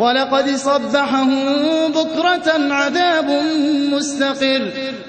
وَلَقَدْ صَبَّحَهُم بُكْرَةً عَذَابٌ مُّسْتَقِرٌّ.